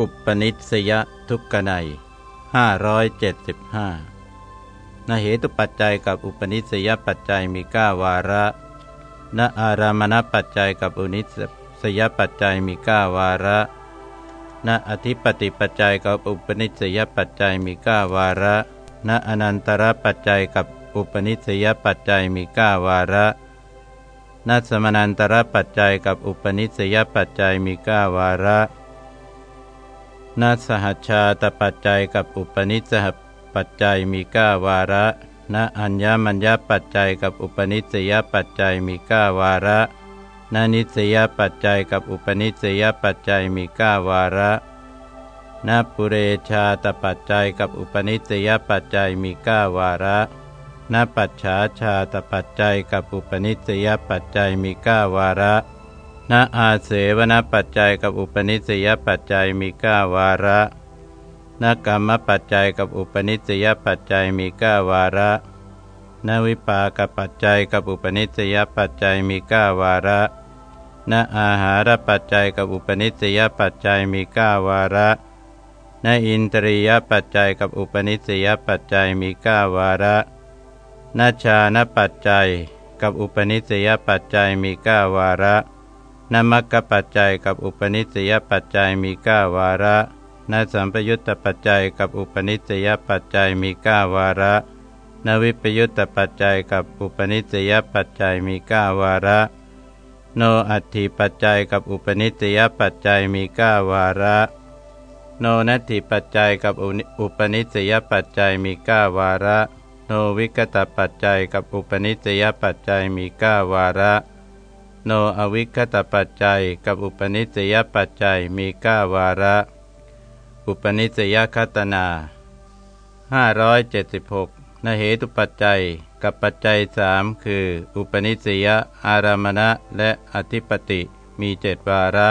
อุปนิสยทุกขไนห้าร้อยเจ็ดสิบห้าณเหตุปัจจัยกับอุปนิสยปัจจัยมีก้าวาระณอารามณปัจจัยกับอุนิสยปัจจัยมีก้าวาระณอธิปติปัจจัยกับอุปนิสยปัจจัยมีก้าวาระณอนันตรปัจจัยกับอุปนิสยปัจจัยมีก้าวาระณสมนันตรปัจจัยกับอุปนิสยปัจจัยมีก้าวาระ ณสหัชาตปัจจัยกับอุปนิสหปัจจัยมีก้าวาระณอัญญมัญญปัจจัยกับอุปนิสยปัจจัยมีก้าวาระณนิสยปัจจัยกับอุปนิสยปัจจัยมีก้าวาระณปุเรชาตปัจจัยกับอุปนิสยปัจจัยมีก้าวาระณปัจฉาชาตปัจจัยกับอุปนิสยปัจจัยมีก้าวาระ ณอาเสวนปัจจัยกับอุปนิสยปัจจัยมีก้าวาระนกรรมปัจจัยกับอุปนิสยปัจจัยมีก้าวาระนวิปากปัจจัยกับอุปนิสยปัจจัยมีก้าวาระนอาหารปัจจัยกับอุปนิสยปัจจัยมีก้าวาระนอินทรียปัจจัยกับอุปนิสยปัจจัยมีก้าวาระนชานปัจจัยกับอุปนิสยปัจจัยมีก้าวาระ นมัคคปัจจัยกับอุปนิสยปัจจัยมีก้าวาระนสัมปยุตตปัจจัยกับอุปนิสยปัจจัยมีก้าวาระ นวิปยุตตปัจจัยกับอุปนิสยปัจจัยมีก้าวาระ โนอัตถิปัจจัยกับอุปนิสยปัจจัยมีก้าวาระ โนนัตถิปัจจัยกับอุปนิสยปัจจัยมีก้าวาระ โนวิกตปัจจัยกับอุปนิสยปัจจัยมีก้าวาระ โนอวิคตปัจจัย กับอุปนิสยปัจจัยมีก้าวาระ อุปนิสยคตนา576นเหตุปัจจัย กับปัจจัยสามคือ อุปนิสยอารามณะและอธิปติมีเจดวาระ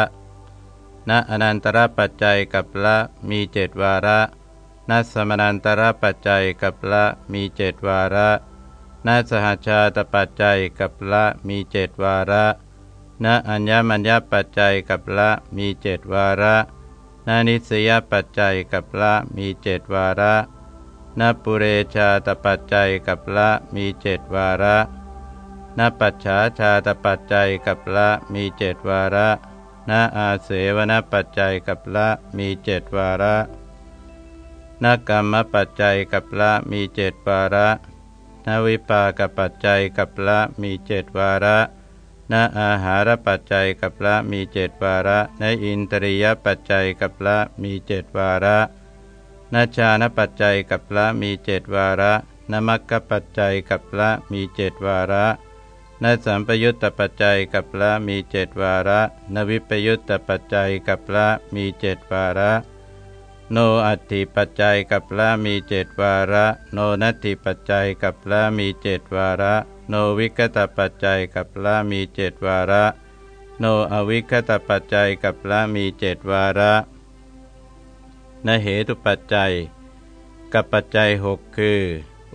ณอนันตรปัจจัยกับละมีเจดวาระณสมนันตรปัจจัยกับละมีเจดวาระ ณสหชาตปัจจัยกับละมีเจดวาระณอัญญมัญญปัจจัยกับละมีเจดวาระนานิสยปัจจัยกับละมีเจดวาระนปุเรชาตปัจจัยกับละมีเจดวาระนปัจฉาชาตปัจจัยกับละมีเจดวาระนอาเสวนปัจจัยกับละมีเจดวาระนกรรมปัจจัยกับละมีเจดวาระ นวิปากปัจจัยกับละมีเจดวาระณอาหารปัจจัยกับละมีเจดวาระในอินตริยปัจจัยกับละมีเจดวาระนชานปัจจัยกับละมีเจดวาระนมัคคปัจจัยกับละมีเจดวาระนสัมปยุตตปัจจัยกับละมีเจดวาระนวิปยุตตปัจจัยกับละมีเจดวาระ โนอัตถิปัจจัยกับละมีเจดวาระ โนนัตถิปัจจัยกับละมีเจดวาระ โนวิกตปัจจัยกับละมีเจดวาระ โนอวิคตปัจจัยกับละมีเจดวาระนเหตุปัจจัย กับปัจจัยหกคือ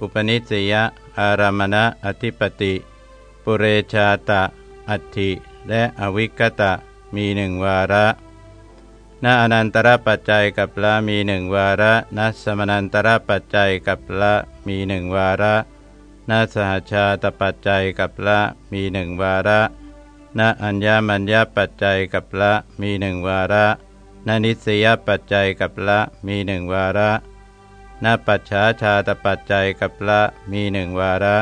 อุปนิสยอารามณะอธิปติ ปุเรชาตะ อัตถิ และอวิกตะ มีหนึ่งวาระ ณอนันตรปัจจัยกับละมีหนึ่งวาระณสมนันตรปัจจัยกับละมีหนึ่งวาระนาสหชาตปัจจัยกับละมีหนึ่งวาระณอัญญมัญญปัจจัยกับละมีหนึ่งวาระณนิสยปัจจัยกับละมีหนึ่งวาระณปัจฉาชาตปัจจัยกับละมีหนึ่งวาระ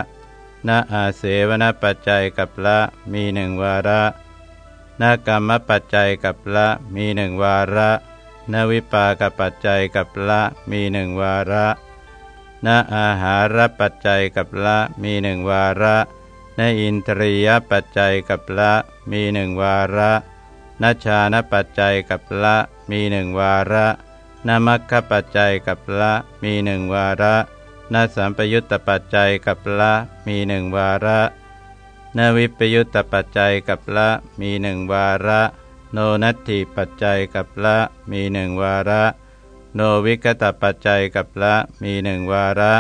ณอาเสวนปัจจัยกับละมีหนึ่งวาระ ณกรรมปัจจัยกับละมีหนึ่งวาระณวิปากปัจจัยกับละมีหนึ่งวาระณอาหารปัจจัยกับละมีหนึ่งวาระณอินทรียปัจจัยกับละมีหนึ่งวาระณชานปัจจัยกับละมีหนึ่งวาระณมัคคปัจจัยกับละมีหนึ่งวาระณสัมปยุตตปัจจัยกับละมีหนึ่งวาระ ณวิปยุตตปัจจัยกับละมีหนึ่งวาระ โนนัตถิปัจจัยกับละมีหนึ่งวาระ โนวิกตปัจจัยกับละมีหนึ่งวาระ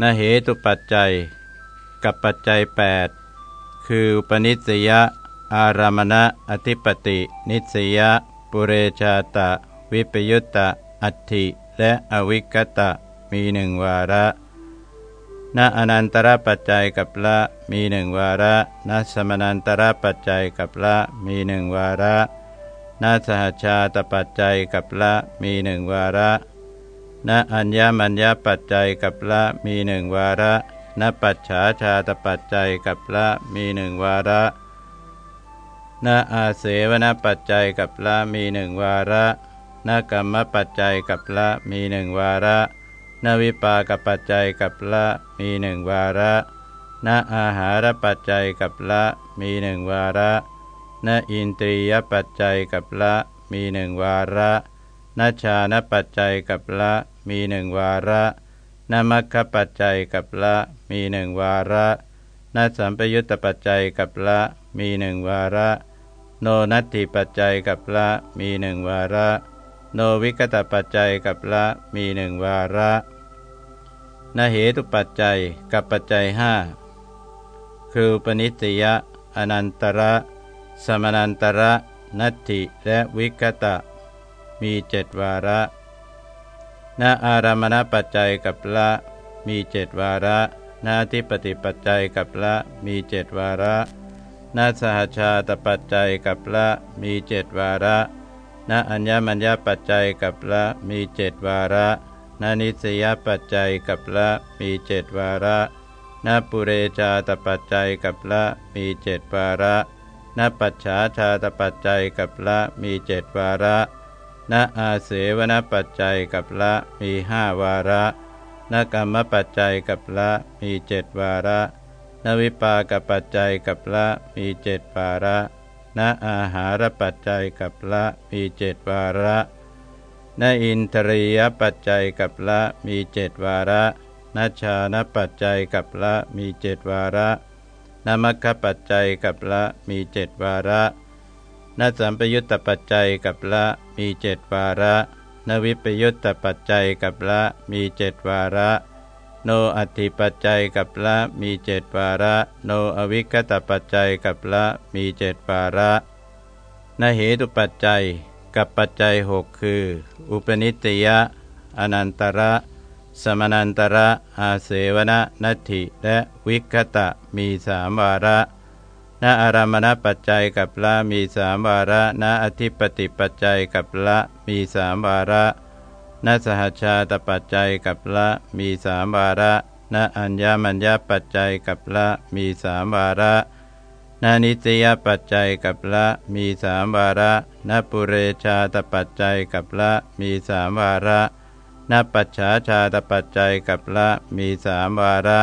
นเหตุปัจจัย กับปัจจัย 8 คือปนิสยอารามณะอธิปติ นิสยปุเรชาตะ วิปยุตตะอัตถิและอวิกตะมีหนึ่งวาระ ณอนันตรปัจจัยกับละมีหนึ่งวาระณสมนันตรปัจจัยกับละมีหนึ่งวาระณสหชาตปัจจัยกับละมีหนึ่งวาระณอัญญมัญญปัจจัยกับละมีหนึ่งวาระณปัจฉาชาตปัจจัยกับละมีหนึ่งวาระณอาเสวนปัจจัยกับละมีหนึ่งวาระณกรรมปัจจัยกับละมีหนึ่งวาระ ณวิปากปัจจัยกับละมีหนึ่งวาระณอาหารปัจจัยกับละมีหนึ่งวาระณอินทรียปัจจัยกับละมีหนึ่งวาระณชานปัจจัยกับละมีหนึ่งวาระณมัคคปัจจัยกับละมีหนึ่งวาระณสัมปยุตตปัจจัยกับละมีหนึ่งวาระ โนนัตถิปัจจัยกับละมีหนึ่งวาระ โนวิกตปัจจัยกับละมีหนึ่งวาระนเหตุปัจจัยกับปัจจัยห้าคือปนิสยะ อนันตระ สมนันตระนัตถิและวิกตะ มีเจ็ดวาระนอารามณปัจจัยกับละมีเจ็ดวาระนาทิปติปัจจัยกับละมีเจ็ดวาระนาสหชาตปัจจัยกับละมีเจ็ดวาระ ณอัญญมัญญปัจจัยกับละมีเจ็ดวาระณนิสยปัจจัยกับละมีเจ็ดวาระณปุเรชาตปัจจัยกับละมีเจ็ดวาระณปัจฉาชาตปัจจัยกับละมีเจ็ดวาระณอาเสวนปัจจัยกับละมีห้าวาระณกรรมปัจจัยกับละมีเจ็ดวาระณวิปากปัจจัยกับละมีเจ็ดวาระ ณอาหารปัจจัยกับละมีเจ็ดวาระณอินทรียปัจจัยกับละมีเจ็ดวาระณชานปัจจัยกับละมีเจ็ดวาระนมัคคปัจจัยกับละมีเจ็ดวาระนสัมปยุตตปัจจัยกับละมีเจ็ดวาระนวิปยุตตปัจจัยกับละมีเจ็ดวาระ โนอัติปัจจัยกับละมีเจ็ดวาระ โนอวิกตปัจจัยกับละมีเจ็ดวาระนเหตุปัจจัยกับปัจจัยหกคือ อุปนิตยะ อนันตระ สมนันตระ อาเสวนนัตถิและวิคตะมีสามวาระณอารามณปัจจัยกับละมีสามวาระณอธิปติปัจจัยกับละมีสามวาระ ณสหชาตปัจจัยกับละมีสามวาระณอัญญมัญญปัจจัยกับละมีสามวาระณนิตยปัจจัยกับละมีสามวาระณปุเรชาตปัจจัยกับละมีสามวาระณปัจฉาชาตปัจจัยกับละมีสามวาระ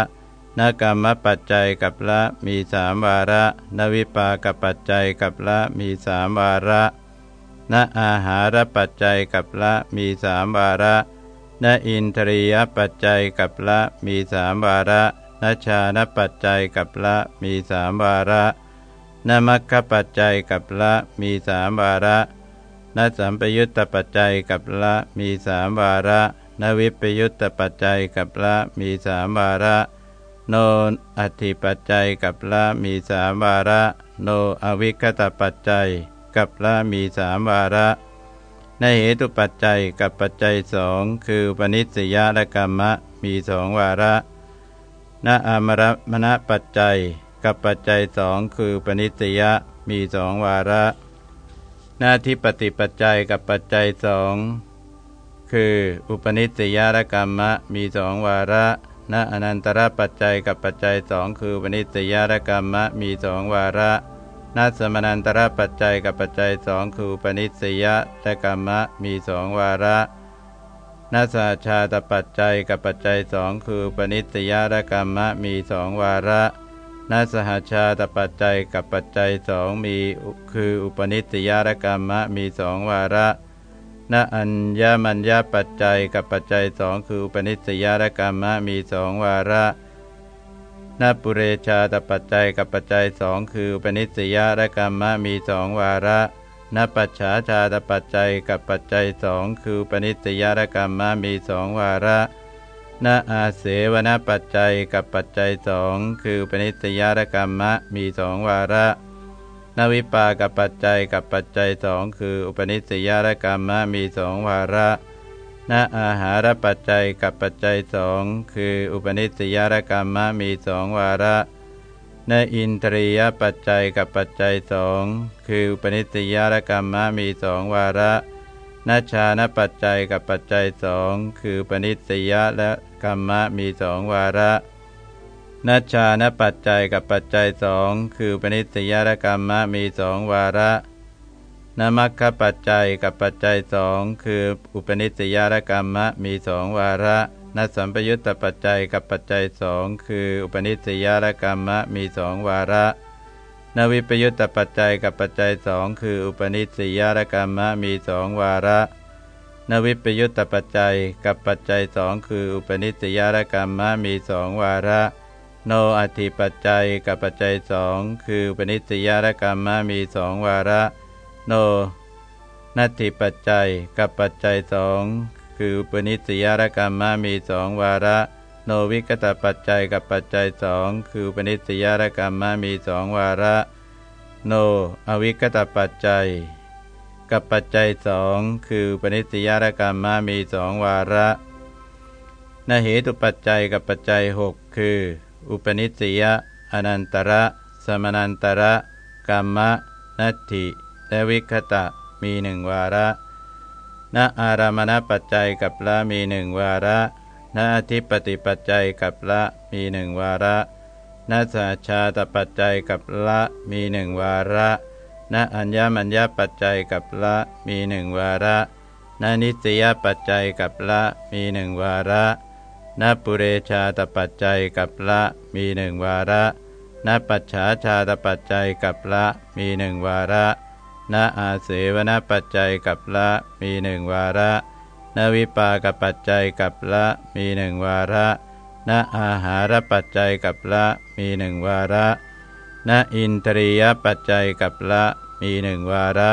นกรรมปัจจัยกับละมีสามวาระ นวิปากปัจจัยกับละมีสามวาระ ณอาหารปัจจัยกับละมีสามวาระณอินทรียปัจจัยกับละมีสามวาระณชานปัจจัยกับละมีสามวาระณมัคคปัจจัยกับละมีสามวาระณสัมปยุตตปัจจัยกับละมีสามวาระณวิปยุตตปัจจัยกับละมีสามวาระ โนอัติปัจจัยกับละมีสามวาระ โนอวิคตปัจจัย กับละมีสามวาระ ในเหตุปัจจัยกับปัจจัยสองคือปณิสยาและกรรมะมีสองวาระณอามรมณปัจจัยกับปัจจัยสองคือปณิสยามีสองวาระ หน้าที่ปฏิปัจจัยกับปัจจัยสองคือ อุปนิสยาและกรรมะมีสองวาระณอนันตรปัจจัยกับปัจจัยสองคือวณิสยารกรรมะมีสองวาระ ณสมนันตรปัจจัยกับปัจจัยสองคือปณิสยะและกรรมะมีสองวาระณสชาตปัจจัยกับปัจจัยสองคือปณิสยารกรรมะมีสองวาระณสหชาตปัจจัยกับปัจจัยสองมีคืออุปนิสยารกรรมะมีสองวาระณอัญญมัญญปัจจัยกับปัจจัยสองคืออุปนิสยารกรรมะมีสองวาระ ณปุเรชาตปัจจัยกับปัจจัยสองคือปนิสยารกรรมะมีสองวาระณปัจฉาชาตปัจจัยกับปัจจัยสองคือปนิสยารกรรมะมีสองวาระณอาเสวนปัจจัยกับปัจจัยสองคือปนิสยารกรรมะมีสองวาระนวิปากับปัจจัยกับปัจจัยสองคืออุปนิสัยและกรรมะมีสองวาระ ณอาหารปัจจัยกับปัจจัยสองคืออุปนิสัยและกรรมะมีสองวาระณอินทรียปัจจัยกับปัจจัยสองคืออุปนิสัยและกรรมะมีสองวาระณชานปัจจัยกับปัจจัยสองคือปนิสัยและกรรมะมีสองวาระนัชชานปัจจัยกับปัจจัยสองคือปนิสยรกรรมะมีสองวาระ นมัคคปัจจัยกับปัจจัยสองคืออุปนิสยรกรรมะมีสองวาระนสัมปยุตตปัจจัยกับปัจจัยสองคืออุปนิสยรกรรมะมีสองวาระนวิปยุตตปัจจัยกับปัจจัยสองคืออุปนิสยรกรรมะมีสองวาระนวิปยุตตปัจจัยกับปัจจัยสองคืออุปนิสยรกรรมะมีสองวาระ โนอธิปัจจัยกับปัจจัยสองคืออุปนิสยารกรรมะมีสองวาระ โนนัตถิปัจจัยกับปัจจัยสองคือปนิสยารกรรมมีสองวาระ โนวิกตปัจจัยกับปัจจัยสองคือปนิสยารกรรมมีสองวาระ โน อวิกตปัจจัย กับปัจจัยสองคือปนิสยารกรรมมีสองวาระนเหตุปัจจัยกับปัจจัยหกคือ อุปนิสัยอนันตระ สมนันตระกรรมะนัตถิ และวิคตะมีหนึ่งวาระณอารามณปัจจัยกับละมีหนึ่งวาระณอธิปติปัจจัยกับละมีหนึ่งวาระณสาชาตปัจจัยกับละมีหนึ่งวาระณอัญญมัญญปัจจัยกับละมีหนึ่งวาระณนิสยปัจจัยกับละมีหนึ่งวาระนปุเรชาตปัจจัยกับละมีหนึ่งวาระนปัจฉาชาตปัจจัยกับละมีหนึ่งวาระ นอาเสวนปัจจัยกับละมีหนึ่งวาระนวิปากปัจจัยกับละมีหนึ่งวาระนอาหารปัจจัยกับละมีหนึ่งวาระนอินทรียปัจจัยกับละมีหนึ่งวาระ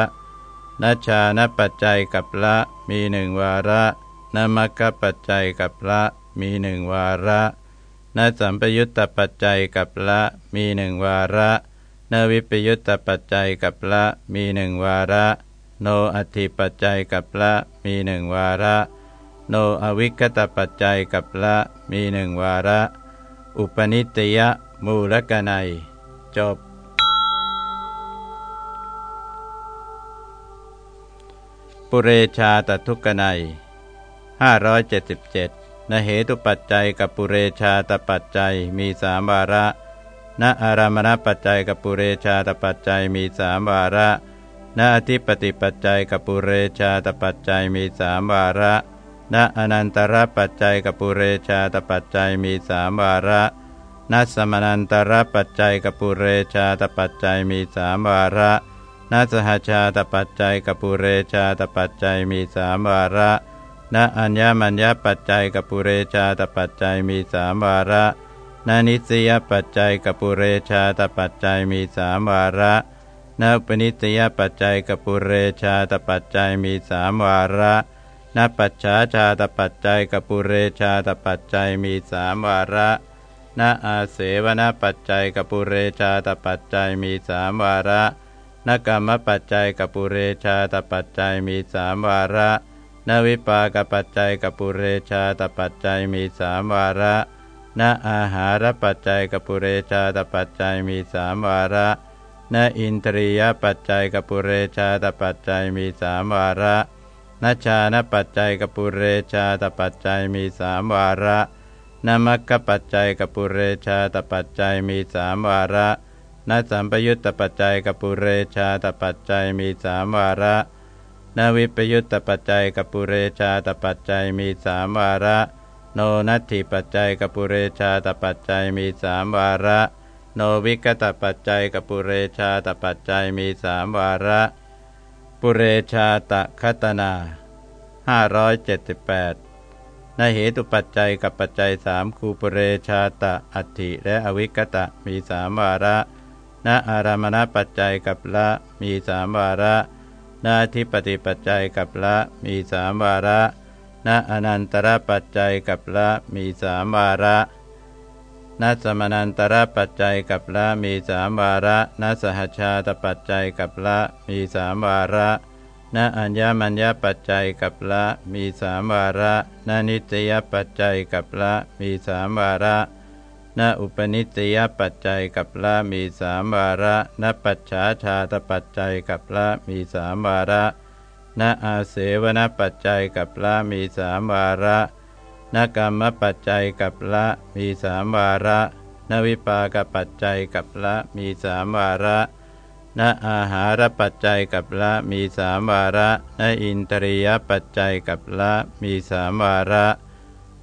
นชานปัจจัยกับละมีหนึ่งวาระนมัคคปัจจัยกับละมีหนึ่งวาระนสัมปยุตตปัจจัยกับละมีหนึ่งวาระ นวิปยุตตปัจจัยกับละมีหนึ่งวาระ โนอัติปัจจัยกับละมีหนึ่งวาระ โนอวิคตปัจจัยกับละมีหนึ่งวาระ อุปนิตยมูลกนัย จบ ปุเรชาตทุกนัย577นเหตุปัจจัยกับปุเรชาตปัจจัยมีสามวาระ ณอารามณปัจจัยกับปุเรชาตปัจจัยมีสามวาระณอธิปติปัจจัยกับปุเรชาตปัจจัยมีสามวาระณอนันตรปัจจัยกับปุเรชาตปัจจัยมีสามวาระณสมนันตรปัจจัยกับปุเรชาตปัจจัยมีสามวาระณสหชาตปัจจัยกับปุเรชาตปัจจัยมีสามวาระณอัญญมัญญปัจจัยกับปุเรชาตปัจจัยมีสามวาระ ณนิสยปัจจัยกับปุเรชาตปัจจัยมีสามวาระณปนิสยปัจจัยกับปุเรชาตปัจจัยมีสามวาระณปัจฉาชาตปัจจัยกับปุเรชาตปัจจัยมีสามวาระณอาเสวนปัจจัยกับปุเรชาตปัจจัยมีสามวาระนกรรมปัจจัยกับปุเรชาตปัจจัยมีสามวาระนวิปากปัจจัยกับปุเรชาตปัจจัยมีสามวาระ นอาหารปัจจัยกับปุเรชาตปัจจัยมีสามวาระนอินทรียปัจจัยกับปุเรชาตปัจจัยมีสามวาระนชานปัจจัยกับปุเรชาตปัจจัยมีสามวาระนมัคคปัจจัยกับปุเรชาตปัจจัยมีสามวาระนสัมปยุตตปัจจัยกับปุเรชาตปัจจัยมีสามวาระนวิปยุตตปัจจัยกับปุเรชาตปัจจัยมีสามวาระ โนนัตถิปัจจัยกับปุเรชาตปัจจัยมีสามวาระ โนวิกตปัจจัยกับปุเรชาตปัจจัยมีสามวาระ ปุเรชาตคตนา578ในเหตุปัจจัยกับปัจจัยสามคูปุเรชาตะอัตถิและอวิกตะมีสามวาระณอารามณปัจจัยกับละมีสามวาระนาทิปติปัจจัยกับละมีสามวาระ ณอนันตรปัจจัยกับละมีสามวาระณนัสมนันตระปัจจัยกับละมีสามวาระนสหชาตปัจจัยกับละมีสามวาระนอัญญมัญญปัจจัยกับละมีสามวาระนนิตยปัจจัยกับละมีสามวาระนอุปนิตยปัจจัยกับละมีสามวาระนปัจฉาชาตปัจจัยกับละมีสามวาระ นอาเสวนปัจจัยกับละมีสามวาระนกรรมปัจจัยกับละมีสามวาระนวิปากปัจจัยกับละมีสามวาระนอาหารปัจจัยกับละมีสามวาระนอินตริยปัจจัยกับละมีสามวาระ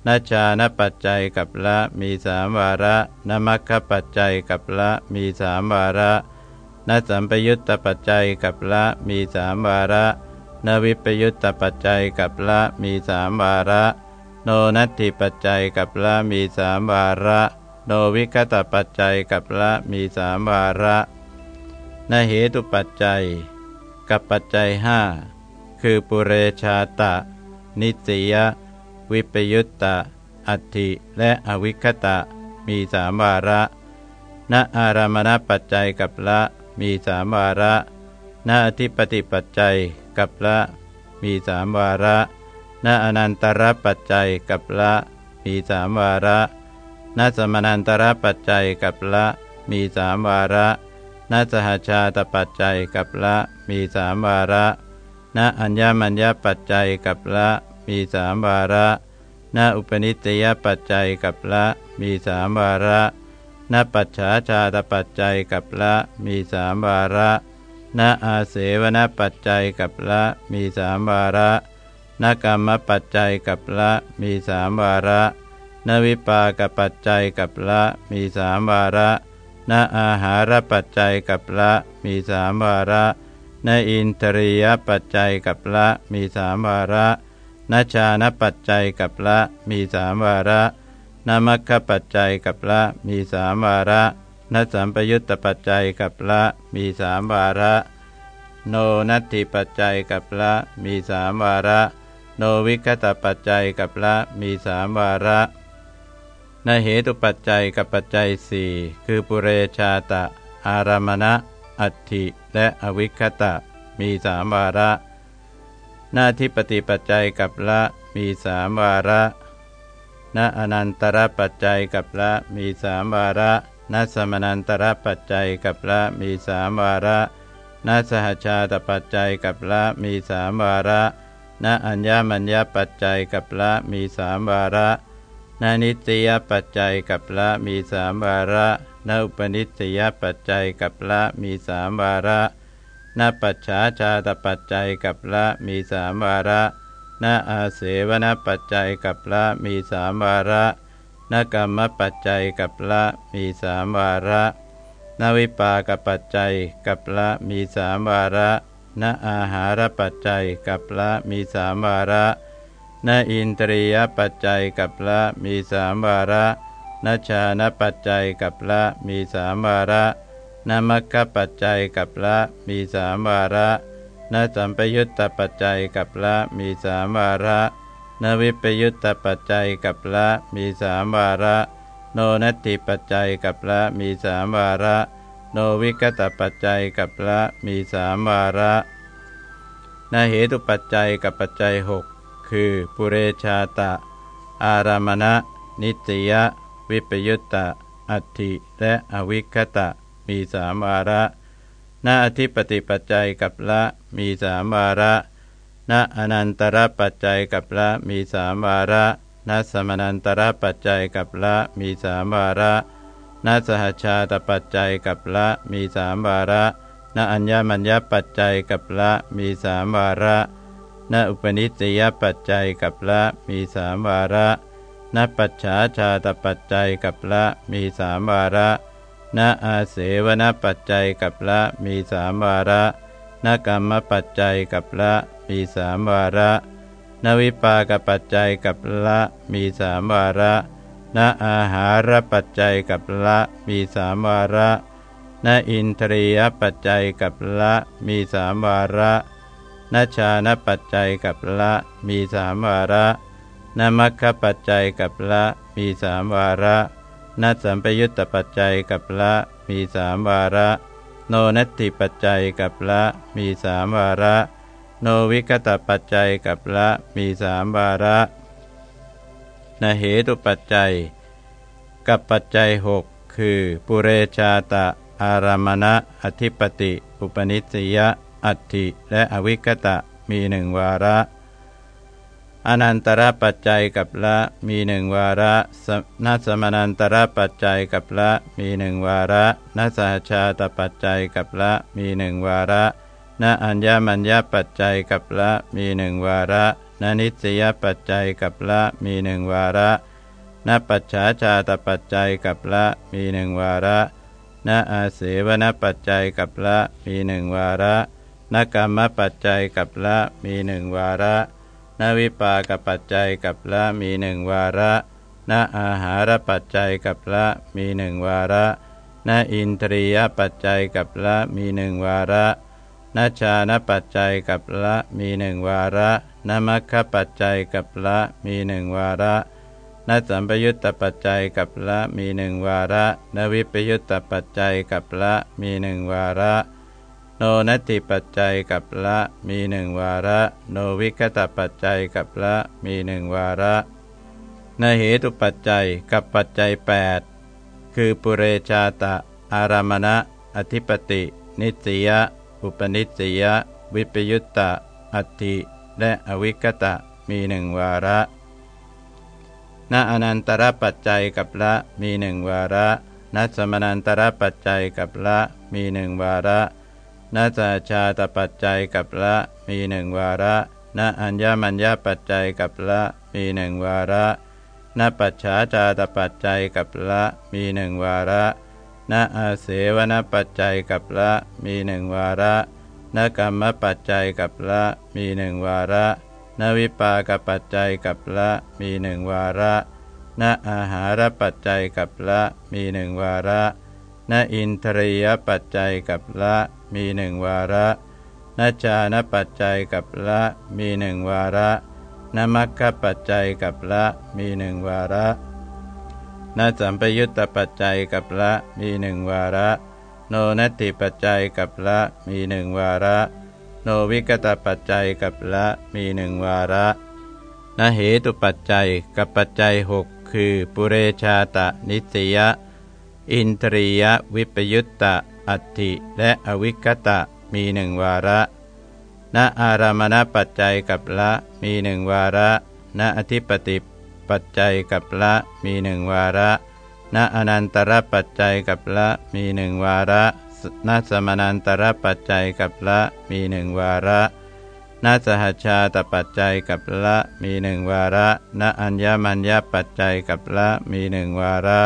นชานปัจจัยกับละมีสามวาระนมัคคปัจจัยกับละมีสามวาระนสัมปยุตตปัจจัยกับละมีสามวาระ นวิปยุตตปัจจัยกับละมีสามวาระ โนนัตถิปัจจัยกับละมีสามวาระ โนวิคตปัจจัยกับละมีสามวาระนเหตุปัจจัย กับปัจจัยห้าคือปุเรชาตะ นิสยวิปยุตตะ อัตถิและอวิคตะ มีสามวาระ ณอารามณปัจจัยกับละมีสามวาระ ณอธิปติปัจจัยกับละมีสามวาระณอนันตรปัจจัยกับละมีสามวาระณสมนันตรปัจจัยกับละมีสามวาระณสหชาตปัจจัยกับละมีสามวาระ ณอัญญมัญญปัจจัยกับละมีสามวาระ ณอุปนิสยปัจจัยกับละมีสามวาระ ณปัจฉาชาตปัจจัยกับละมีสามวาระ ณอาเสวนปัจจัยกับละมีสามวาระนกรรมปัจจัยกับละมีสามวาระนวิปากปัจจัยกับละมีสามวาระนอาหารปัจจัยกับละมีสามวาระนอินทรียปัจจัยกับละมีสามวาระนชานปัจจัยกับละมีสามวาระนมัคคปัจจัยกับละมีสามวาระ นสัมปยุตตปัจจัยกับละมีสามวาระ โนนัตถิปัจจัยกับละมีสามวาระ โนวิคตปัจจัยกับละมีสามวาระนเหตุปัจจัยกับปัจจัยสี่คือปุเรชาตะ อารามณะ อัตถิและอวิคตะ มีสามวาระ หน้าที่ปฏิปัจจัยกับละมีสามวาระณอนันตรปัจจัยกับละมีสามวาระ ณสมนันตระปัจจัยกับละมีสามวาระณสหชาตปัจจัยกับละมีสามวาระณอัญญมัญญปัจจัยกับละมีสามวาระณนิตยปัจจัยกับละมีสามวาระณอุปนิสยปัจจัยกับละมีสามวาระณปัจฉาชาตปัจจัยกับละมีสามวาระณอาเสวนปัจจัยกับละมีสามวาระ ณกรรมปัจจัยกับละมีสามวาระ นวิปากปัจจัยกับละมีสามวาระณอาหารปัจจัยกับละมีสามวาระณอินทรียปัจจัยกับละมีสามวาระณชานปัจจัยกับละมีสามวาระนมัคคปัจจัยกับละมีสามวาระนสัมปยุตตปัจจัยกับละมีสามวาระ นวิปยุตตปัจจัยกับละมีสามวาระ โนนัตติปัจจัยกับละมีสามวาระ โนวิกตปัจจัยกับละมีสามวาระนาเหตุปัจจัยกับปัจจัยหกคือปุเรชาตะ อารามณะ นิตยวิปยุตตะ อัตถิและอวิคตะ มีสามวาระณอธิปติปัจจัยกับละมีสามวาระ ณอนันตรปัจจัยกับละมีสามวาระณสมนันตรปัจจัยกับละมีสามวาระณสหชาตปัจจัยกับละมีสามวาระณอัญญมัญญปัจจัยกับละมีสามวาระณอุปนิสัยปัจจัยกับละมีสามวาระณปัจฉาชาตปัจจัยกับละมีสามวาระณอาเสวนปัจจัยกับละมีสามวาระณกรรมปัจจัยกับละ มีสามวาระ นวิปากปัจจัยกับละมีสามวาระณอาหารปัจจัยกับละมีสามวาระณอินทรียปัจจัยกับละมีสามวาระณชานปัจจัยกับละมีสามวาระนมัคคปัจจัยกับละมีสามวาระนสัมปยุตตปัจจัยกับละมีสามวาระ โนนัตติปัจจัยกับละมีสามวาระ โนวิกตปัจจัยกับละมีสามวาระนเหตุปัจจัย กับปัจจัยหกคือปุเรชาตะ อารามณะ อธิปติ อุปนิสยอัตถิและอวิกตะมีหนึ่งวาระ อนันตรปัจจัยกับละมีหนึ่งวาระนัสมนันตรปัจจัยกับละมีหนึ่งวาระนัสหชาตปัจจัยกับละมีหนึ่งวาระ นอัญญมัญญปัจจัยกับละมีหนึ่งวาระนนิสยปัจจัยกับละมีหนึ่งวาระนปัจฉาชาตปัจจัยกับละมีหนึ่งวาระนอาเสวนปัจจัยกับละมีหนึ่งวาระนกรรมปัจจัยกับละมีหนึ่งวาระนวิปากปัจจัยกับละมีหนึ่งวาระนอาหารปัจจัยกับละมีหนึ่งวาระนอินทรียปัจจัยกับละมีหนึ่งวาระ นชานปัจจัยกับละมีหนึ่งวาระนมัคคปัจจัยกับละมีหนึ่งวาระนสัมปยุตตปัจจัยกับละมีหนึ่งวาระนวิปยุตตปัจจัยกับละมีหนึ่งวาระ โนนัตติปัจจัยกับละมีหนึ่งวาระ โนวิคตปัจจัยกับละมีหนึ่งวาระนเหตุปัจจัยกับปัจจัย 8 คือปุเรชาตะ อารามณะ อธิปติ นิสย อุปนิสยวิปยุตตะอัตติและอวิกตะมีหนึ่งวาระณอนันตรปัจจัยกับละมีหนึ่งวาระนัสมนันตรปัจจัยกับละมีหนึ่งวาระนาจาชาตปัจจัยกับละมีหนึ่งวาระณอัญญมัญญปัจจัยกับละมีหนึ่งวาระณปัจฉาจาตปัจจัยกับละมีหนึ่งวาระ ณอาเสวนปัจจัยกับละมีหนึ่งวาระณกรรมปัจจัยกับละมีหนึ่งวาระณวิปากปัจจัยกับละมีหนึ่งวาระณอาหารปัจจัยกับละมีหนึ่งวาระณอินทรียปัจจัยกับละมีหนึ่งวาระนจานปัจจัยกับละมีหนึ่งวาระนมัคคปัจจัยกับละมีหนึ่งวาระ นสัมปยุตตปัจจัยกับละมีหนึ่งวาระ โนนัตติปัจจัยกับละมีหนึ่งวาระ โนวิกตปัจจัยกับละมีหนึ่งวาระนเหตุปัจจัยกับปัจจัยหกคือปุเรชาตะนิสยอินทรียวิปยุตตะอัตติและอวิกตะมีหนึ่งวาระณอารามณปัจจัยกับละมีหนึ่งวาระณอธิปติ ปัจจัยกับละมีหนึ่งวาระ ณอนันตรปัจจัยกับละมีหนึ่งวาระ ณสมนันตรปัจจัยกับละมีหนึ่งวาระณสหชาตปัจจัยกับละมีหนึ่งวาระณอัญญมัญญปัจจัยกับละมีหนึ่งวาระ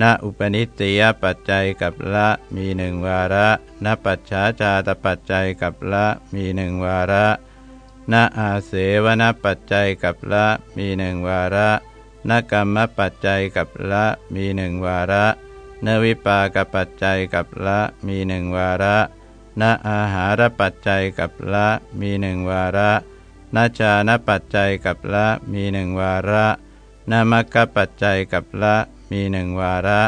ณอุปนิสัยปัจจัยกับละมีหนึ่งวาระณปัจฉาจาตปัจจัยกับละมีหนึ่งวาระ ณอาเสวนปัจจัยกับละมีหนึ่งวาระณกรรมปัจจัยกับละมีหนึ่งวาระนวิปากปัจจัยกับละมีหนึ่งวาระณอาหารปัจจัยกับละมีหนึ่งวาระณชานปัจจัยกับละมีหนึ่งวาระนมัคคปัจจัยกับละมีหนึ่งวาระ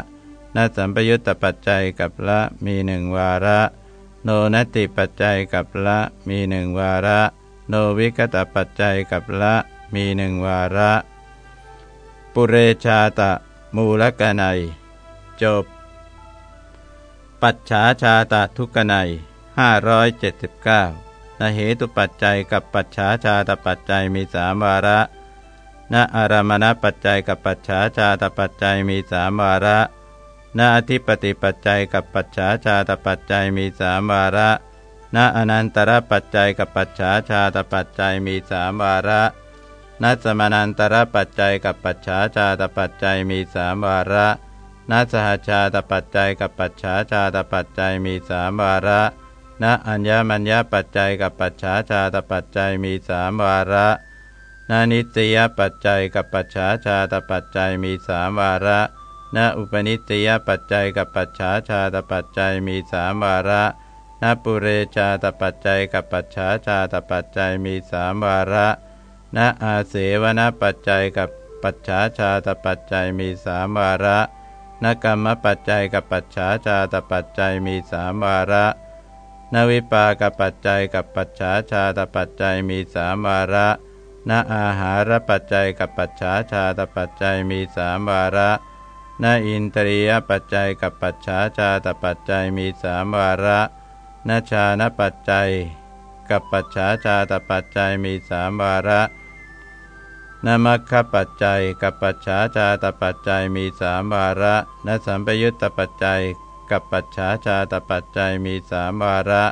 นสัมปยุตตปัจจัยกับละมีหนึ่งวาระ โนนัตติปัจจัยกับละมีหนึ่งวาระ โนวิกตปัจจัยกับละมีหนึ่งวาระ ปุเรชาตะ มูลกนัย จบ ปัจฉาชาตะทุกนัย579นเหตุปัจจัยกับปัจฉาชาตปัจจัยมีสามวาระณอารามณปัจจัยกับปัจฉาชาตปัจจัยมีสามวาระณอธิปติปัจจัยกับปัจฉาชาตปัจจัยมีสามวาระ ณอนันตรปัจจัยกับปัจฉาชาตปัจจัยมีสามวาระณสมานันตรปัจจัยกับปัจฉาชาตปัจจัยมีสามวาระณสหชาตปัจจัยกับปัจฉาชาตปัจจัยมีสามวาระณอัญญมัญญปัจจัยกับปัจฉาชาตปัจจัยมีสามวาระนานิสยปัจจัยกับปัจฉาชาตปัจจัยมีสามวาระณอุปนิสยปัจจัยกับปัจฉาชาตปัจจัยมีสามวาระ ณปุเรชาตปัจจัยกับปัจฉาชาตปัจจัยมีสามวาระณอาเสวนปัจจัยกับปัจฉาชาตปัจจัยมีสามวาระนกรรมปัจจัยกับปัจฉาชาตปัจจัยมีสามวาระ นวิปากปัจจัยกับปัจฉาชาตปัจจัยมีสามวาระนอาหารปัจจัยกับปัจฉาชาตปัจจัยมีสามวาระนอินตรียปัจจัยกับปัจฉาชาตปัจจัยมีสามวาระ นาชานปัจจัย กับปัจฉาชาตปัจจัยมีสามวาระนมัคคปัจจัย กับปัจฉาชาตปัจจัยมีสามวาระนสัมปยุตตปัจจัย กับปัจฉาชาตปัจจัยมีสามวาระ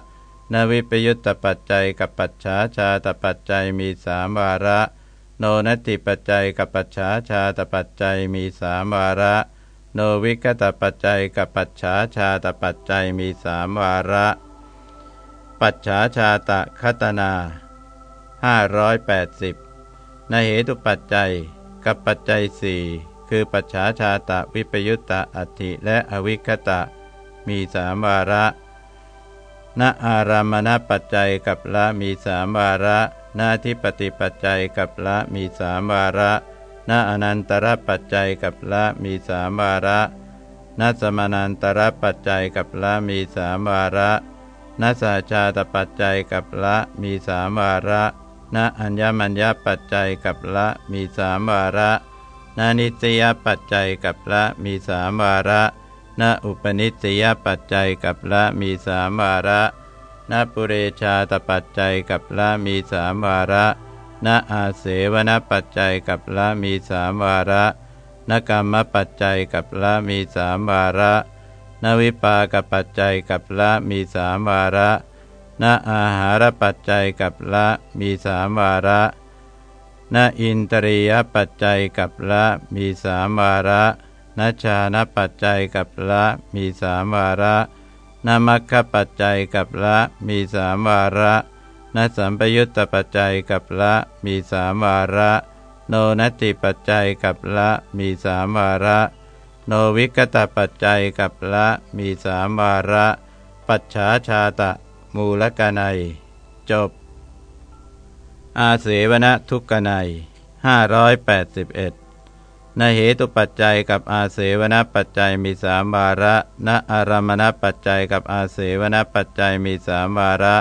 นวิปยุตตปัจจัย กับปัจฉาชาตปัจจัยมีสามวาระ โนนัตติปัจจัย กับปัจฉาชาตปัจจัยมีสามวาระ โนวิกตปัจจัย กับปัจฉาชาตปัจจัยมีสามวาระ ปัจฉาชาตะคตนา580ในเหตุปัจจัยกับปัจจัยสี่คือปัจฉาชาตะวิปยุตตะอัติและอวิคตะ มีสามวาระณอารามณปัจจัยกับละมีสามวาระณทิปติปัจจัยกับละมีสามวาระณอนันตรปัจจัยกับละมีสามวาระณสมานันตรปัจจัยกับละมีสามวาระ ณสาชาตปัจจัยกับละมีสามวาระณอัญญมัญญปัจจัยกับละมีสามวาระณนิสยปัจจัยกับละมีสามวาระณอุปนิสยปัจจัยกับละมีสามวาระณปุเรชาตปัจจัยกับละมีสามวาระณอาเสวนปัจจัยกับละมีสามวาระณกรรมปัจจัยกับละมีสามวาระ นวิปากปัจจัยกับละมีสามวาระณอาหารปัจจัยกับละมีสามวาระณอินตรียปัจจัยกับละมีสามวาระณชานปัจจัยกับละมีสามวาระณมัคคปัจจัยกับละมีสามวาระณสัมปยุตตปัจจัยกับละมีสามวาระ โนนัตติปัจจัยกับละมีสามวาระ โนวิกตปัจจัยกับละมีสามวาระ ปัจฉาชาตะ มูลกนัย จบ อาเสวนทุกกนัย581ในเหตุปัจจัยกับอาเสวนปัจจัยมีสามวาระณอารามณปัจจัยกับอาเสวนปัจจัยมีสามวาระ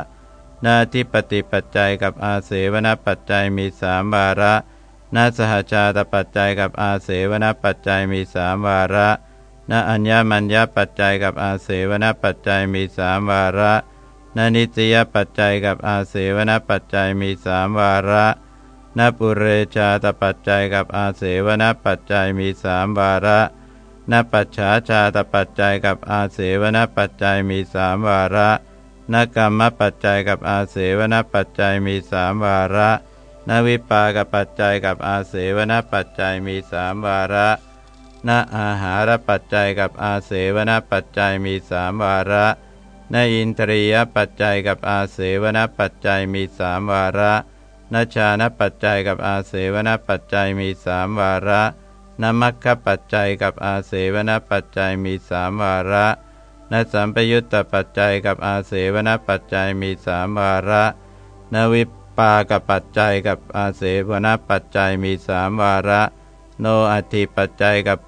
ณทิปติปัจจัยกับอาเสวนปัจจัยมีสามวาระ ณสหชาตปัจจัยกับอาเสวนปัจจัยมีสามวาระ ณอัญญมัญญปัจจัยกับอาเสวนปัจจัยมีสามวาระนนิตยปัจจัยกับอาเสวนปัจจัยมีสามวาระนปุเรชาตปัจจัยกับอาเสวนปัจจัยมีสามวาระนปัจฉาชาตปัจจัยกับอาเสวนปัจจัยมีสามวาระนกรรมปัจจัยกับอาเสวนปัจจัยมีสามวาระ นวิปากปัจจัยกับอาเสวนปัจจัยมีสามวาระนอาหารปัจจัยกับอาเสวนปัจจัยมีสามวาระนอินทรียปัจจัยกับอาเสวนปัจจัยมีสามวาระนชานปัจจัยกับอาเสวนปัจจัยมีสามวาระนมัคคปัจจัยกับอาเสวนปัจจัยมีสามวาระนสัมปยุตตปัจจัยกับอาเสวนปัจจัยมีสามวาระนวิป ปากับปัจจัยกับอาเสวนปัจจัยมีสามวาระ โนอัติปัจจัยกับ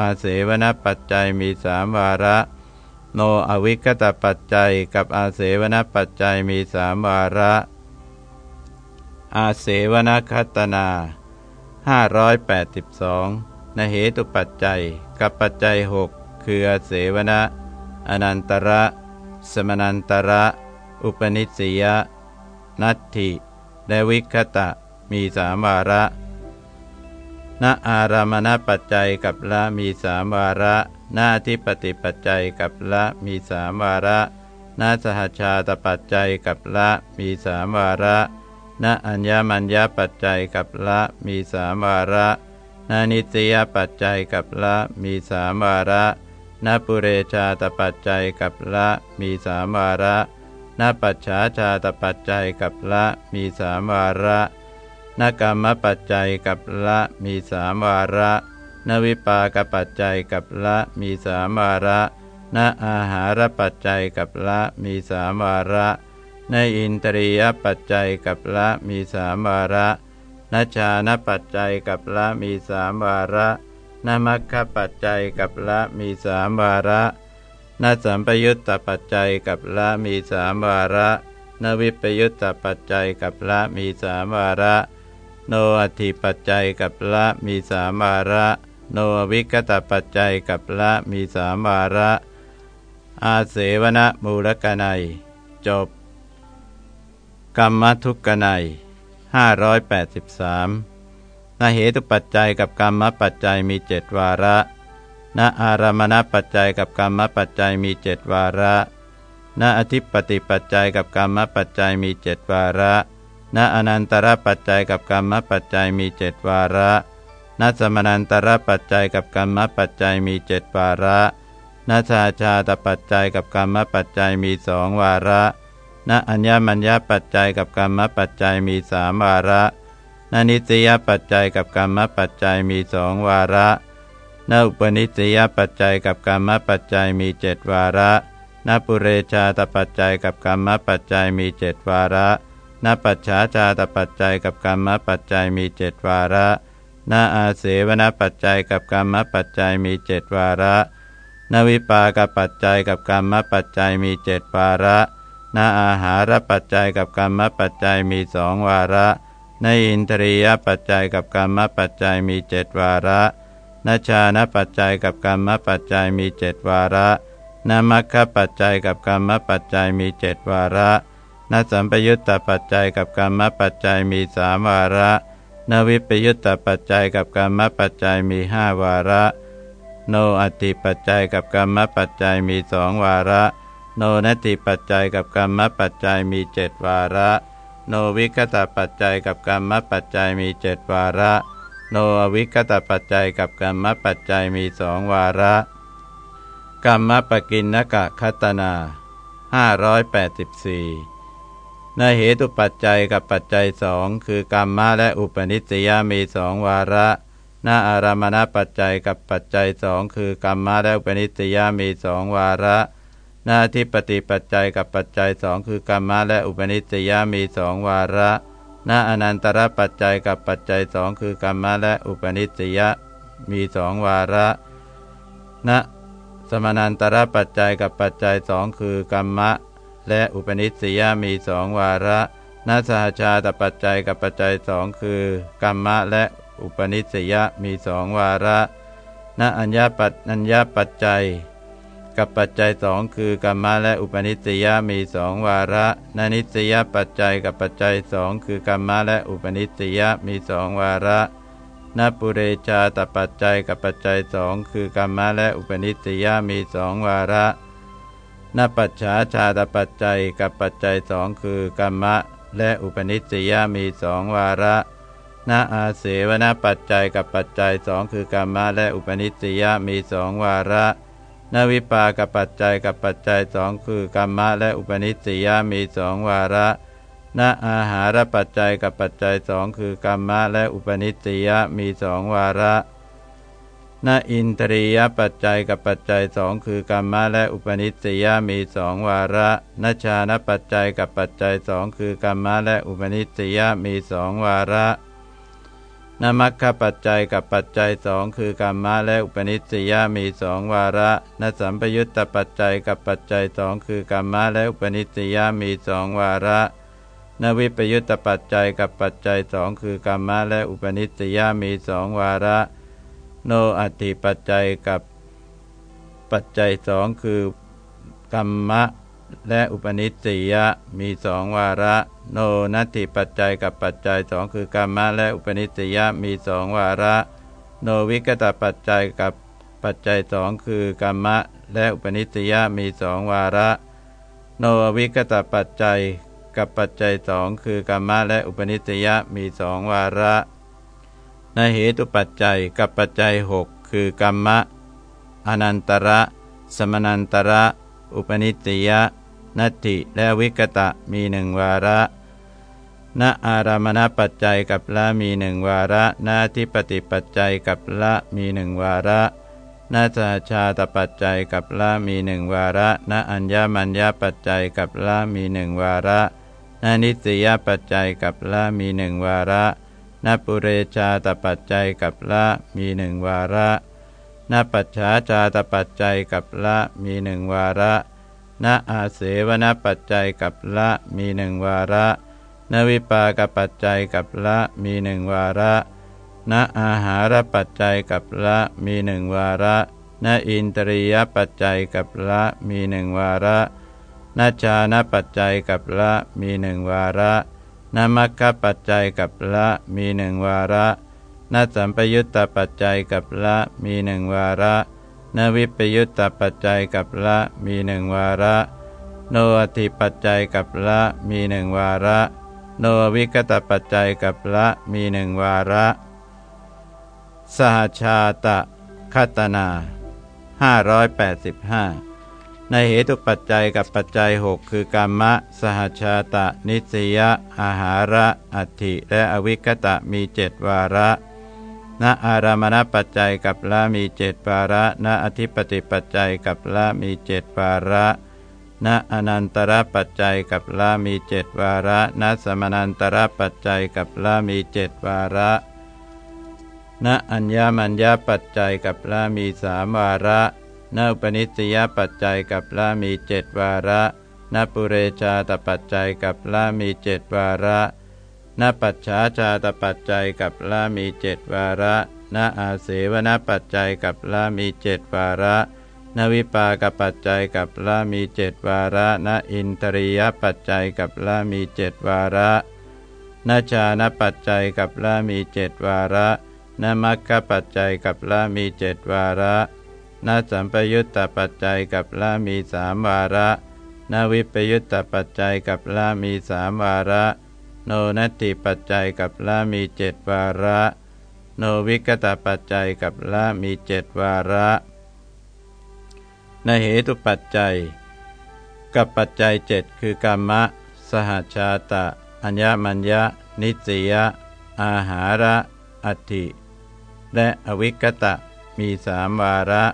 อาเสวนปัจจัยมีสามวาระ โนอวิคตปัจจัยกับอาเสวนปัจจัยมีสามวาระ อาเสวนคัตนา582นเหตุปัจจัยกับปัจจัยหกคืออาเสวนะอนันตระ สมนันตระ อุปนิสัย นัตถิและวิคตะมีสามวาระณอารามณปัจจัยกับละมีสามวาระหน้าที่ปฏิปัจจัยกับละมีสามวาระหน้าสหชาตปัจจัยกับละมีสามวาระณอัญญมัญญปัจจัยกับละมีสามวาระณนิตยปัจจัยกับละมีสามวาระณปุเรชาตปัจจัยกับละมีสามวาระ ณปัจฉาชาตปัจจัยกับละมีสามวาระณกรรมปัจจัยกับละมีสามวาระ นวิปากปัจจัยกับละมีสามวาระนอาหารปัจจัยกับละมีสามวาระนอินตรียปัจจัยกับละมีสามวาระนชานปัจจัยกับละมีสามวาระนนมัคคปัจจัยกับละมีสามวาระ นสัมปยุตตปัจจัยกับละมีสามวาระนวิปยุตตปัจจัยกับละมีสามวาระ โนอธิปัจจัยกับละมีสามวาระ โนวิกตปัจจัยกับละมีสามวาระ อาเสวนมูลกนัย จบ กรรมทุกกนัย583นาเหตุปัจจัยกับกรรมปัจจัยมีเจ็ดวาระ ณอารามณปัจจัยกับกรรมปัจจัยมีเจ็ดวาระณอธิปติปัจจัยกับกรรมปัจจัยมีเจ็ดวาระณอนันตรปัจจัยกับกรรมปัจจัยมีเจ็ดวาระณสมนันตรปัจจัยกับกรรมปัจจัยมีเจ็ดวาระณชาชาตปัจจัยกับกรรมปัจจัยมีสองวาระณอัญญมัญญปัจจัยกับกรรมปัจจัยมีสามวาระณนิสยปัจจัยกับกรรมปัจจัยมีสองวาระ ณอุปนิสยปัจจัยกับกรรมปัจจัยมีเจ็ดวาระณปุเรชาตปัจจัยกับกรรมปัจจัยมีเจ็ดวาระณปัจฉาชาตปัจจัยกับกรรมปัจจัยมีเจ็ดวาระณอาเสวนปัจจัยกับกรรมปัจจัยมีเจ็ดวาระณวิปากปัจจัยกับกรรมปัจจัยมีเจ็ดวาระณอาหารปัจจัยกับกรรมปัจจัยมีสองวาระนอินทรียปัจจัยกับกรรมปัจจัยมีเจ็ดวาระ นาชานปัจจัยกับกรรมปัจจัยมีเจ็ดวาระนามัคคปัจจัยกับกรรมปัจจัยมีเจ็ดวาระนสัมปยุตตปัจจัยกับกรรมปัจจัยมีสามวาระนวิปยุตตปัจจัยกับกรรมปัจจัยมีห้าวาระ โนอติปัจจัยกับกรรมปัจจัยมีสองวาระ โนนตติปัจจัยกับกรรมปัจจัยมีเจ็ดวาระ โนวิคตปัจจัยกับกรรมปัจจัยมีเจ็ดวาระ โนอวิคตปัจจัยกับกรรมปัจจัยมีสองวาระกรรมปกินนกะคัตนา584ในเหตุปัจจัยกับปัจจัยสองคือกรรมะและอุปนิสยามีสองวาระนาอารามณปัจจัยกับปัจจัยสองคือกรรมะและอุปนิสยามีสองวาระนาที่ปฏิปัจจัยกับปัจจัยสองคือกรรมะและอุปนิสยามีสองวาระ ณอนันตรปัจจัยกับปัจจัยสองคือกรรมะและอุปนิสยมีสองวาระณสมานันตรปัจจัยกับปัจจัยสองคือกรรมะ และอุปนิสยมีสองวาระณสหชาตปัจจัยกับปัจจัยสองคือกรรมะและอุปนิสยมีสองวาระณอัญญปัจอัญญปัจจัย กับปัจจัยสองคือกรรมะและอุปนิสยมีสองวาระนานิสยปัจจัยกับปัจจัยสองคือกรรมะและอุปนิสยมีสองวาระนปุเรชาตปัจจัยกับปัจจัยสองคือกรรมะและอุปนิสยมีสองวาระนปัจฉาชาตปัจจัยกับปัจจัยสองคือกรรมะและอุปนิสยมีสองวาระนอาเสวนปัจจัยกับปัจจัยสองคือกรรมะและอุปนิสยมีสองวาระ นวิปากับปัจจัยกับปัจจัยสองคือกรรมะและอุปนิสัยมีสองวาระณอาหารปัจจัยกับปัจจัยสองคือกรรมะและอุปนิสัยมีสองวาระณอินทรียปัจจัยกับปัจจัยสองคือกรรมะและอุปนิสัยมีสองวาระณชานปัจจัยกับปัจจัยสองคือกรรมะและอุปนิสัยมีสองวาระ นมัคคปัจจัยกับปัจจัยสองคือกรรมะและอุปนิสัยมีสองวาระนสัมปยุตตปัจจัยกับปัจจัยสองคือกรรมะและอุปนิสัยมีสองวาระนวิปยุตตปัจจัยกับปัจจัยสองคือกรรมะและอุปนิสัยมีสองวาระ โนอัติปัจจัยกับปัจจัยสองคือกรรมะและอุปนิสัยมีสองวาระ โนนัตถิปัจจัยกับปัจจัยสองคือกรรมะและอุปนิสัยมีสองวาระ โนวิกตปัจจัยกับปัจจัยสองคือกรรมะและอุปนิสัยมีสองวาระ โนวิกตปัจจัยกับปัจจัยสองคือกรรมะและอุปนิสัยมีสองวาระในเหตุปัจจัยกับปัจจัยหกคือกรรมะอนันตระ สมนันตระ อุปนิสัย นัตติและวิกตะมีหนึ่งวาระณอารามณปัจจัยกับละมีหนึ่งวาระนาทิปติปัจจัยกับละมีหนึ่งวาระนาสาชาตปัจจัยกับละมีหนึ่งวาระณอัญญมัญญปัจจัยกับละมีหนึ่งวาระนานิสยปัจจัยกับละมีหนึ่งวาระนปุเรชาตปัจจัยกับละมีหนึ่งวาระณปัจฉาจาตปัจจัยกับละมีหนึ่งวาระ ณอาเสวนปัจจัยกับละมีหนึ่งวาระณวิปากปัจจัยกับละมีหนึ่งวาระณอาหารปัจจัยกับละมีหนึ่งวาระณอินตรียปัจจัยกับละมีหนึ่งวาระณชานปัจจัยกับละมีหนึ่งวาระณมัคคปัจจัยกับละมีหนึ่งวาระณสัมปยุตตปัจจัยกับละมีหนึ่งวาระ นวิปยุตตปัจจัยกับละมีหนึ่งวาระ โนอธิปัจจัยกับละมีหนึ่งวาระ โนวิกตปัจจัยกับละมีหนึ่งวาระ สหชาตะคตนา585 ในเหตุปัจจัยกับปัจจัยหกคือกรรมะ สหชาตะ นิสยาอาหาระ อัติและอวิกตะมีเจ็ดวาระ ณอารามณปัจจัยกับละมีเจ็ดวาระณอธิปติปัจจัยกับละมีเจ็ดวาระณอนันตรปัจจัยกับละมีเจ็ดวาระณสมนันตรปัจจัยกับละมีเจ็ดวาระณอัญญมัญญปัจจัยกับละมีสามวาระณอุปนิสยปัจจัยกับละมีเจ็ดวาระณปุเรชาตปัจจัยกับละมีเจ็ดวาระ ณปัจฉาชาตปัจจัยกับละมีเจ็ดวาระณอาเสวนปัจจัยกับละมีเจ็ดวาระนวิปากปัจจัยกับละมีเจ็ดวาระณอินทรียปัจจัยกับละมีเจ็ดวาระนชานปัจจัยกับละมีเจ็ดวาระนมัคคปัจจัยกับละมีเจ็ดวาระนสัมปยุตตปัจจัยกับละมีสามวาระนวิปยุตตปัจจัยกับละมีสามวาระ โนนัตติปัจจัยกับละมีเจ็ดวาระ โนวิกตปัจจัยกับละมีเจ็ดวาระในเหตุปัจจัย กับปัจจัยเจ็ดคือกรรมะ สหชาตะ อัญญมัญญะ นิสยะ อาหาระ อัติและอวิกตะ มีสามวาระ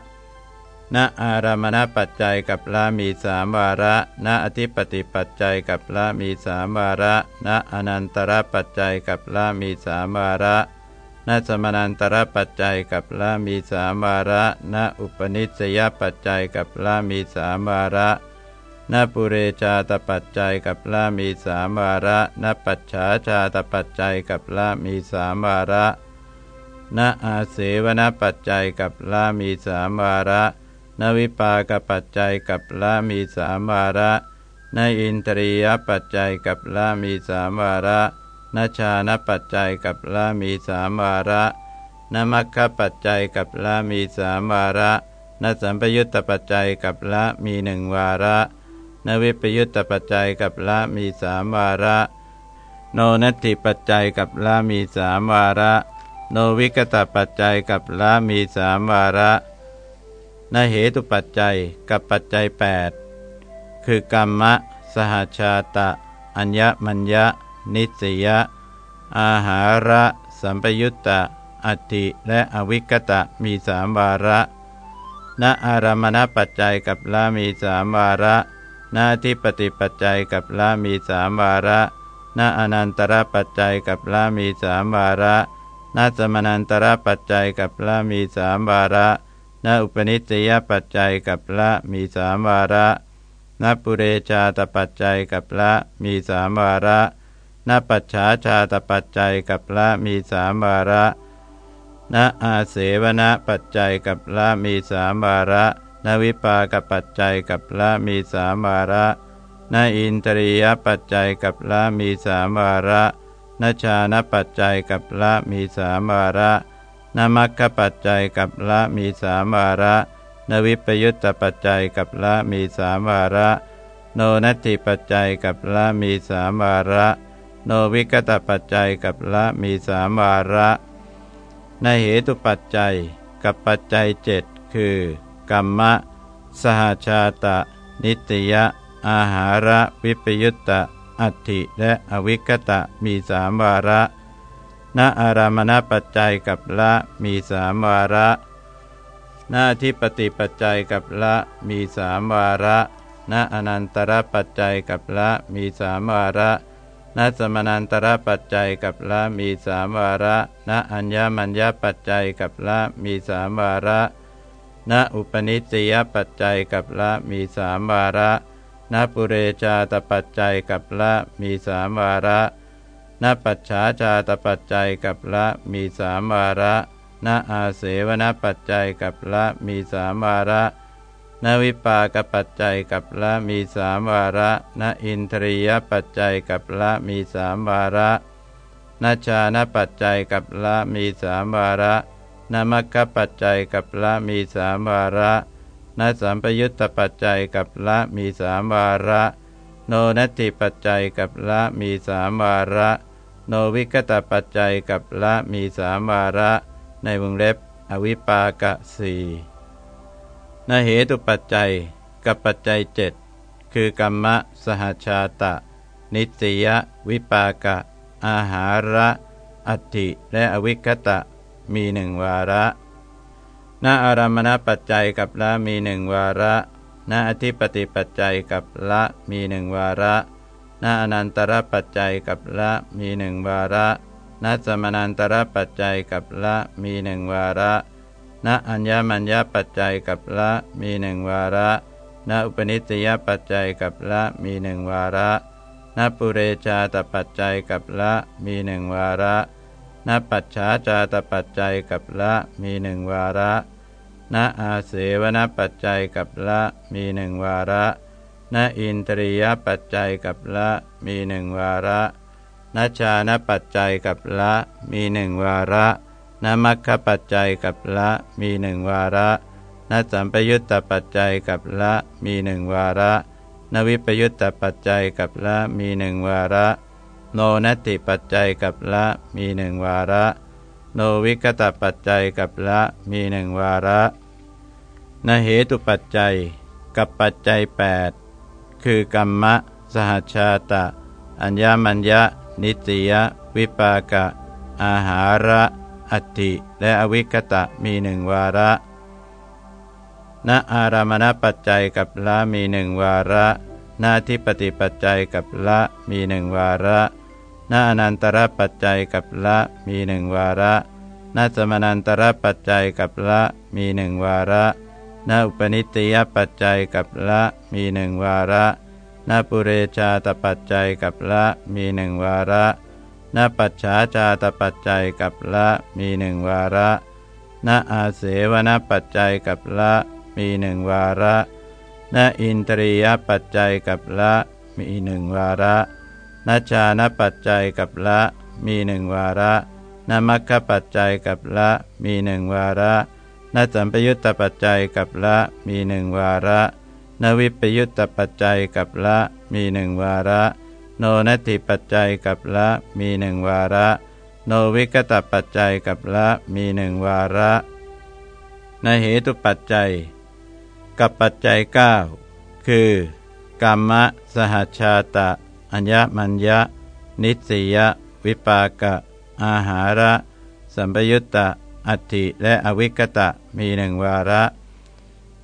ณอารามณปัจจัยกับละมีสามวาระณอธิปติปัจจัยกับละมีสามวาระณอนันตรปัจจัยกับละมีสามวาระณสมนันตรปัจจัยกับละมีสามวาระณอุปนิสยปัจจัยกับละมีสามวาระณปุเรชาตปัจจัยกับละมีสามวาระณปัจฉาชาตปัจจัยกับละมีสามวาระณอาเสวนปัจจัยกับละมีสามวาระ นวิปากปัจจัยกับละมีสามวาระ นอินทรียปัจจัยกับละมีสามวาระนชานปัจจัยกับละมีสามวาระนมัคคปัจจัยกับละมีสามวาระนสัมปยุตตปัจจัยกับละมีหนึ่งวาระ นวิปยุตตปัจจัยกับละมีสามวาระ โนนัตถิปัจจัยกับละมีสามวาระ โนวิกตปัจจัยกับละมีสามวาระ นเหตุปัจจัยกับปัจจัย 8 คือกรรมะ สหชาตะ อัญญมัญญะ นิสยะ อาหาระ สัมปยุตตะ อัติและอวิกตะมีสามวาระณอารามณปัจจัยกับละมีสามวาระณที่ปฏิปัจจัยกับละมีสามวาระณอนันตระปัจจัยกับละมีสามวาระณสมนันตระปัจจัยกับละมีสามวาระ ณอุปนิสยปัจจัยกับละมีสามวาระณปุเรชาตปัจจัยกับละมีสามวาระณปัจฉาชาตปัจจัยกับละมีสามวาระณอาเสวนปัจจัยกับละมีสามวาระณวิปากปัจจัยกับละมีสามวาระณอินทรียปัจจัยกับละมีสามวาระณชานปัจจัยกับละมีสามวาระ นมัคคปัจจัยกับละมีสามวาระ นวิปยุตตปัจจัยกับละมีสามวาระ โนนัตถิปัจจัยกับละมีสามวาระ โนวิกตปัจจัยกับละมีสามวาระในเหตุปัจจัยกับปัจจัยเจ็ดคือกรรมะ สหชาตะ นิตยะ อาหาระ วิปยุตตะ อัตถิและอวิกตะมีสามวาระ ณอารามณปัจจัยกับละมีสามวาระ หน้าที่ปฏิปัจจัยกับละมีสามวาระณอนันตรปัจจัยกับละมีสามวาระณสมนันตรปัจจัยกับละมีสามวาระณอัญญมัญญปัจจัยกับละมีสามวาระณอุปนิสยปัจจัยกับละมีสามวาระณปุเรชาตปัจจัยกับละมีสามวาระ ณปัจฉาชาตปัจจัยกับละมีสามวาระณอาเสวนปัจจัยกับละมีสามวาระณวิปากปัจจัยกับละมีสามวาระณอินทรียปัจจัยกับละมีสามวาระณชาณปัจจัยกับละมีสามวาระณมัคคปัจจัยกับละมีสามวาระณสัมปยุตตปัจจัยกับละมีสามวาระ โนนัตติปัจจัยกับละมีสามวาระ โนวิกตปัจจัยกับละมีสามวาระในวงเล็บ อวิปากะสี่นเหตุปัจจัยกับปัจจัยเจ็ดคือกรรมะสหชาตะ นิสยวิปากะ อาหาระอัตถิและอวิคตะมีหนึ่งวาระณอารามณปัจจัยกับละมีหนึ่งวาระณอธิปติปัจจัยกับละมีหนึ่งวาระ ณอนันตรปัจจัยกับละมีหนึ่งวาระณสมนันตรปัจจัยกับละมีหนึ่งวาระณอัญญมัญญปัจจัยกับละมีหนึ่งวาระณอุปนิสยปัจจัยกับละมีหนึ่งวาระณปุเรชาตปัจจัยกับละมีหนึ่งวาระณปัจฉาจาตปัจจัยกับละมีหนึ่งวาระณอาเสวนปัจจัยกับละมีหนึ่งวาระ ณอินตรียปัจจัยกับละมีหนึ่งวาระณชาณปัจจัยกับละมีหนึ่งวาระณมัคคปัจจัยกับละมีหนึ่งวาระณสัมปยุตตปัจจัยกับละมีหนึ่งวาระนวิปยุตตปัจจัยกับละมีหนึ่งวาระ โนนัตติปัจจัยกับละมีหนึ่งวาระ โนวิกตปัจจัยกับละมีหนึ่งวาระนเหตุปัจจัยกับปัจจัย8 คือกรรมะ สหชาตะ อัญญมัญญะ นิตยวิปากะ อาหาระอัตติและอวิกตะมีหนึ่งวาระณอารามณปัจจัยกับละมีหนึ่งวาระณทิปติปัจจัยกับละมีหนึ่งวาระณอนันตรปัจจัยกับละมีหนึ่งวาระณสมนันตรปัจจัยกับละมีหนึ่งวาระ ณอุปนิตยปัจจัยกับละมีหนึ่งวาระณปุเรชาตปัจจัยกับละมีหนึ่งวาระณปัจฉาชาตปัจจัยกับละมีหนึ่งวาระณอาเสวนปัจจัยกับละมีหนึ่งวาระณอินตรียปัจจัยกับละมีหนึ่งวาระณชาณปัจจัยกับละมีหนึ่งวาระณมัคคปัจจัยกับละมีหนึ่งวาระ ณสัมปยุตตปัจจัยกับละมีหนึ่งวาระ นวิปยุตตปัจจัยกับละมีหนึ่งวาระ โนนัตถิปัจจัยกับละมีหนึ่งวาระ โนวิกตปัจจัยกับละมีหนึ่งวาระในเหตุปัจจัย กับปัจจัย 9 คือกรรมะ สหชาตะ อัญญมัญญะ นิสยวิปากะ อาหาระ สัมปยุตตะ อัตถิและอวิกตะ มีหนึ่งวาระ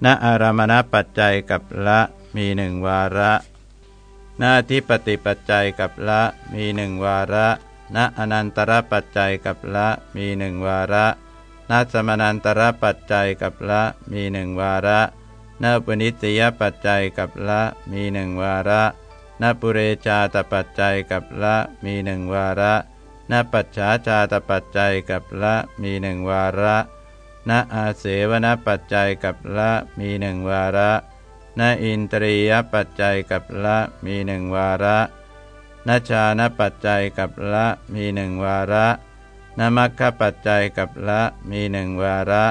ณอารามณปัจจัยกับละมีหนึ่งวาระณทิปฏิปัจจัยกับละมีหนึ่งวาระณอนันตรปัจจัยกับละมีหนึ่งวาระณสมนันตรปัจจัยกับละมีหนึ่งวาระนปนิสยปัจจัยกับละมีหนึ่งวาระนปุเรชาตปัจจัยกับละมีหนึ่งวาระนปัจฉาชาตปัจจัยกับละมีหนึ่งวาระ นอาเสวนปัจจัยกับละมีหนึ่งวาระนอินตรียปัจจัยกับละมีหนึ่งวาระนชานปัจจัยกับละมีหนึ่งวาระนมัคคปัจจัยกับละมีหนึ่งวาระ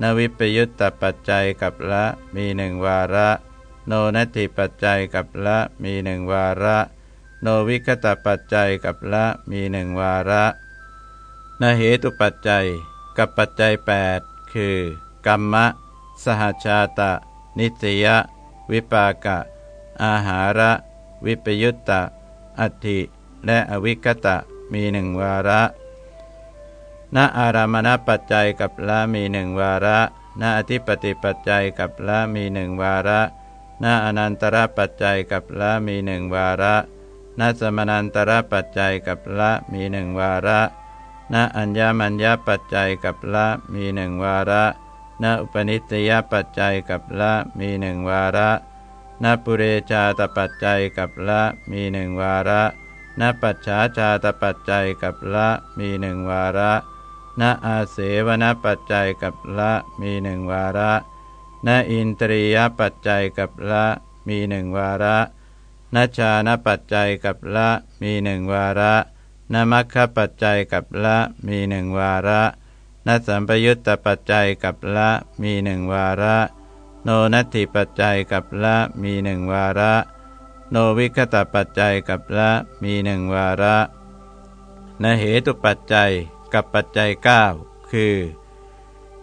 นวิปยุตตปัจจัยกับละมีหนึ่งวาระ โนนัตถิปัจจัยกับละมีหนึ่งวาระ โนวิคตปัจจัยกับละมีหนึ่งวาระนเหตุปัจจัย กับปัจจัย 8 คือ กรรมะ สหชาตะ นิสยวิปากะ อาหาระ วิปยุตตะ อัติและอวิคตะมีหนึ่งวาระณอารามณปัจจัยกับละมีหนึ่งวาระณอธิปติปัจจัยกับละมีหนึ่งวาระณอนันตระปัจจัยกับละมีหนึ่งวาระณสมนันตระปัจจัยกับละมีหนึ่งวาระ ณอัญญมัญญปัจจัยกับละมีหนึ่งวาระณอุปนิสยปัจจัยกับละมีหนึ่งวาระณปุเรชาตปัจจัยกับละมีหนึ่งวาระณปัจฉาชาตปัจจัยกับละมีหนึ่งวาระณอาเสวนปัจจัยกับละมีหนึ่งวาระณอินตรียปัจจัยกับละมีหนึ่งวาระณชานปัจจัยกับละมีหนึ่งวาระ ณมัคคปัจจัยกับละมีหนึ่งวาระณสัมปยุตตปัจจัยกับละมีหนึ่งวาระ โนนัตถิปัจจัยกับละมีหนึ่งวาระ โนวิคตปัจจัยกับละมีหนึ่งวาระนเหตุปัจจัยกับปัจจัย 9 คือ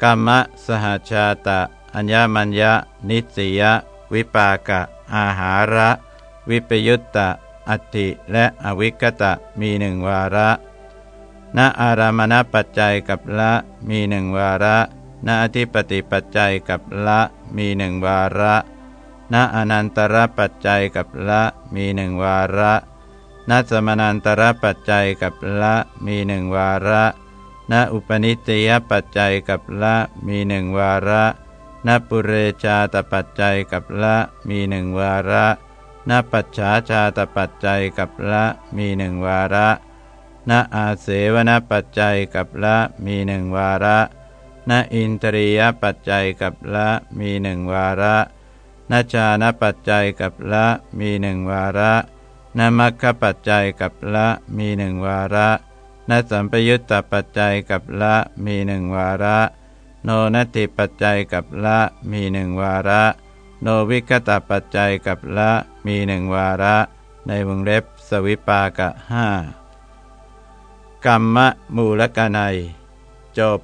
กรรมสหชาตะ อัญญมัญญะ นิสยวิปากะ อาหาระ วิปยุตตะ อัติและอวิกตะมีหนึ่งวาระณอารามณปัจจัยกับละมีหนึ่งวาระณอธิปติปัจจัยกับละมีหนึ่งวาระณอนันตรปัจจัยกับละมีหนึ่งวาระณสมนันตรปัจจัยกับละมีหนึ่งวาระณอุปนิสยปัจจัยกับละมีหนึ่งวาระณปุเรชาตปัจจัยกับละมีหนึ่งวาระ ณปัจฉาชาตปัจจัยกับละมีหนึ่งวาระ ณอาเสวนปัจจัยกับละมีหนึ่งวาระ ณอินทรียปัจจัยกับละมีหนึ่งวาระณชานปัจจัยกับละมีหนึ่งวาระณมัคคปัจจัยกับละมีหนึ่งวาระณสัมปยุตตปัจจัยกับละมีหนึ่งวาระ โนนัตถิปัจจัยกับละมีหนึ่งวาระ โนวิกตปัจจัยกับละมีหนึ่งวาระ ในวงเล็บสวิปากะห้ากรรมมูลกนัย จบ